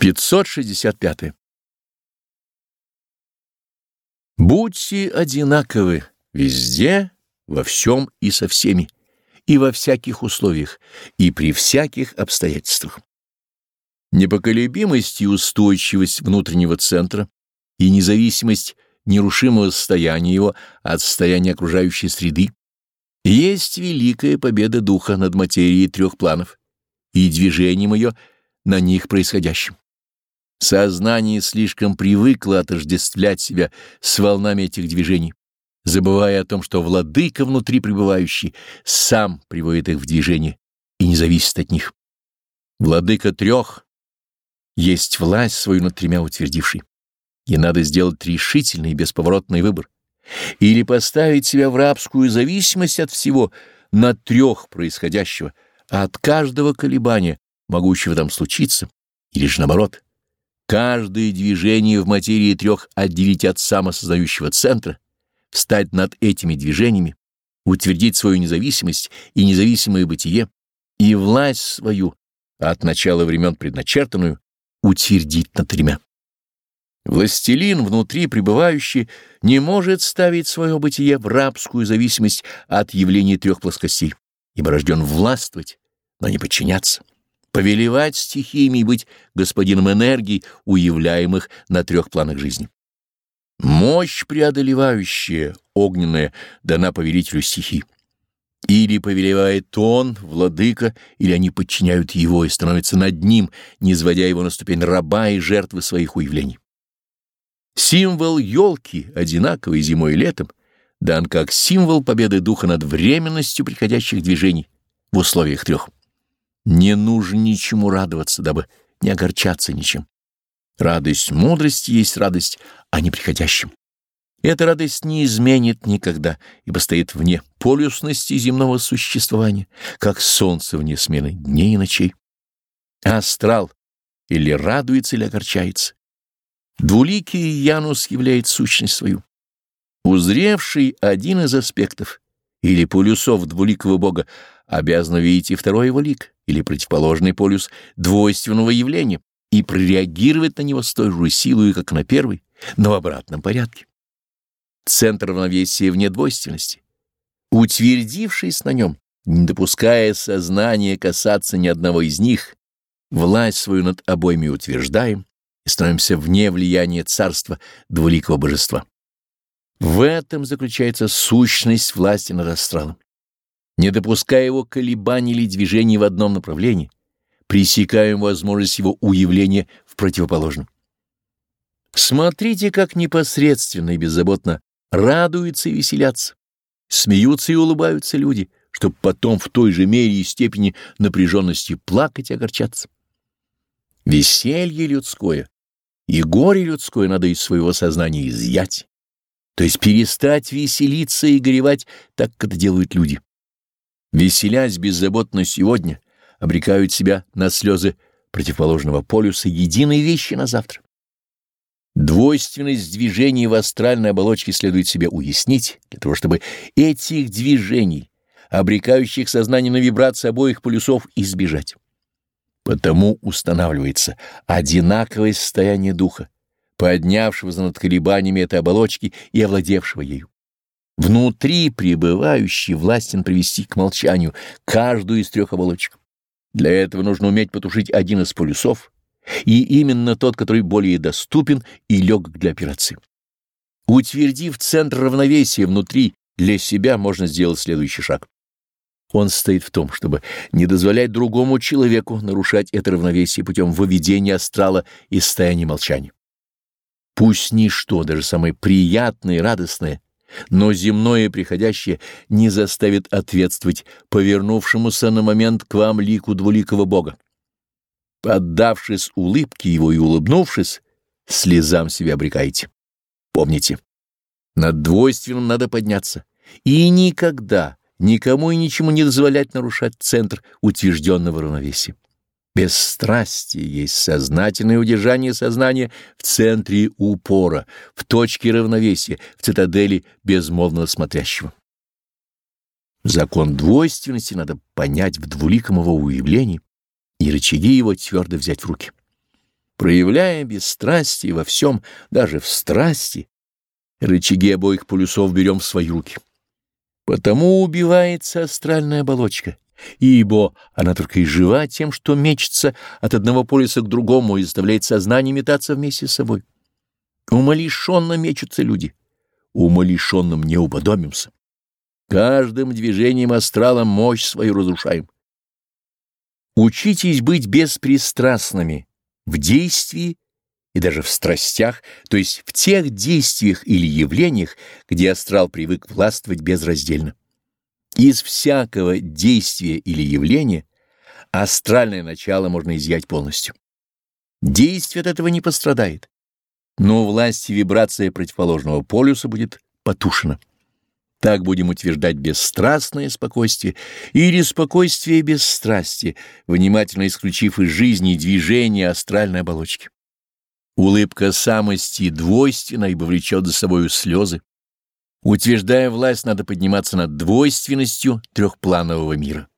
565. Будьте одинаковы везде, во всем и со всеми, и во всяких условиях, и при всяких обстоятельствах. Непоколебимость и устойчивость внутреннего центра и независимость нерушимого состояния его от состояния окружающей среды есть великая победа духа над материей трех планов и движением ее на них происходящим. Сознание слишком привыкло отождествлять себя с волнами этих движений, забывая о том, что владыка внутри пребывающий сам приводит их в движение и не зависит от них. Владыка трех есть власть свою над тремя утвердивший. И надо сделать решительный и бесповоротный выбор. Или поставить себя в рабскую зависимость от всего, на трех происходящего, а от каждого колебания, могущего там случиться, или же наоборот — Каждое движение в материи трех отделить от самосознающего центра, встать над этими движениями, утвердить свою независимость и независимое бытие, и власть свою, от начала времен предначертанную, утвердить над тремя. Властелин, внутри пребывающий, не может ставить свое бытие в рабскую зависимость от явлений трех плоскостей, ибо рожден властвовать, но не подчиняться повелевать стихиями и быть господином энергий, уявляемых на трех планах жизни. Мощь преодолевающая, огненная, дана повелителю стихий. Или повелевает он, владыка, или они подчиняют его и становятся над ним, не сводя его на ступень раба и жертвы своих уявлений. Символ елки, одинаковый зимой и летом, дан как символ победы духа над временностью приходящих движений в условиях трех. Не нужно ничему радоваться, дабы не огорчаться ничем. Радость мудрости есть радость о неприходящем. Эта радость не изменит никогда, ибо стоит вне полюсности земного существования, как солнце вне смены дней и ночей. Астрал или радуется, или огорчается. Двуликий Янус являет сущность свою. Узревший один из аспектов или полюсов двуликого Бога обязан видеть и второй его лик, или противоположный полюс двойственного явления, и прореагировать на него с той же силой, как на первый, но в обратном порядке. Центр равновесия вне двойственности. Утвердившись на нем, не допуская сознания касаться ни одного из них, власть свою над обоими утверждаем и становимся вне влияния царства двуликого божества. В этом заключается сущность власти над астралом не допуская его колебаний или движений в одном направлении, пресекаем возможность его уявления в противоположном. Смотрите, как непосредственно и беззаботно радуются и веселятся, смеются и улыбаются люди, чтобы потом в той же мере и степени напряженности плакать и огорчаться. Веселье людское и горе людское надо из своего сознания изъять, то есть перестать веселиться и горевать так, как это делают люди веселясь беззаботно сегодня, обрекают себя на слезы противоположного полюса единой вещи на завтра. Двойственность движений в астральной оболочке следует себе уяснить, для того чтобы этих движений, обрекающих сознание на вибрации обоих полюсов, избежать. Потому устанавливается одинаковое состояние духа, поднявшегося над колебаниями этой оболочки и овладевшего ею. Внутри пребывающий властен привести к молчанию каждую из трех оболочек. Для этого нужно уметь потушить один из полюсов, и именно тот, который более доступен и легок для операции. Утвердив центр равновесия внутри, для себя можно сделать следующий шаг. Он состоит в том, чтобы не дозволять другому человеку нарушать это равновесие путем выведения астрала из состояния молчания. Пусть ничто, даже самое приятное и радостное, но земное приходящее не заставит ответствовать повернувшемуся на момент к вам лику двуликого Бога. Поддавшись улыбке его и улыбнувшись, слезам себя обрекаете. Помните, над двойственным надо подняться, и никогда никому и ничему не дозволять нарушать центр утвержденного равновесия. Бесстрастие есть сознательное удержание сознания в центре упора, в точке равновесия, в цитадели безмолвного смотрящего. Закон двойственности надо понять в двуликом его уявлении и рычаги его твердо взять в руки. Проявляя бесстрастие во всем, даже в страсти, рычаги обоих полюсов берем в свои руки. Потому убивается астральная оболочка, ибо она только и жива тем, что мечется от одного полюса к другому и заставляет сознание метаться вместе с собой. Умалишенно мечутся люди, умалишенным не уподобимся. Каждым движением астрала мощь свою разрушаем. Учитесь быть беспристрастными в действии и даже в страстях, то есть в тех действиях или явлениях, где астрал привык властвовать безраздельно. Из всякого действия или явления астральное начало можно изъять полностью. Действие от этого не пострадает, но власть и вибрация противоположного полюса будет потушена. Так будем утверждать бесстрастное спокойствие или спокойствие без страсти, внимательно исключив из жизни движение астральной оболочки. Улыбка самости двойственна, ибо влечет за собою слезы. Утверждая власть, надо подниматься над двойственностью трехпланового мира.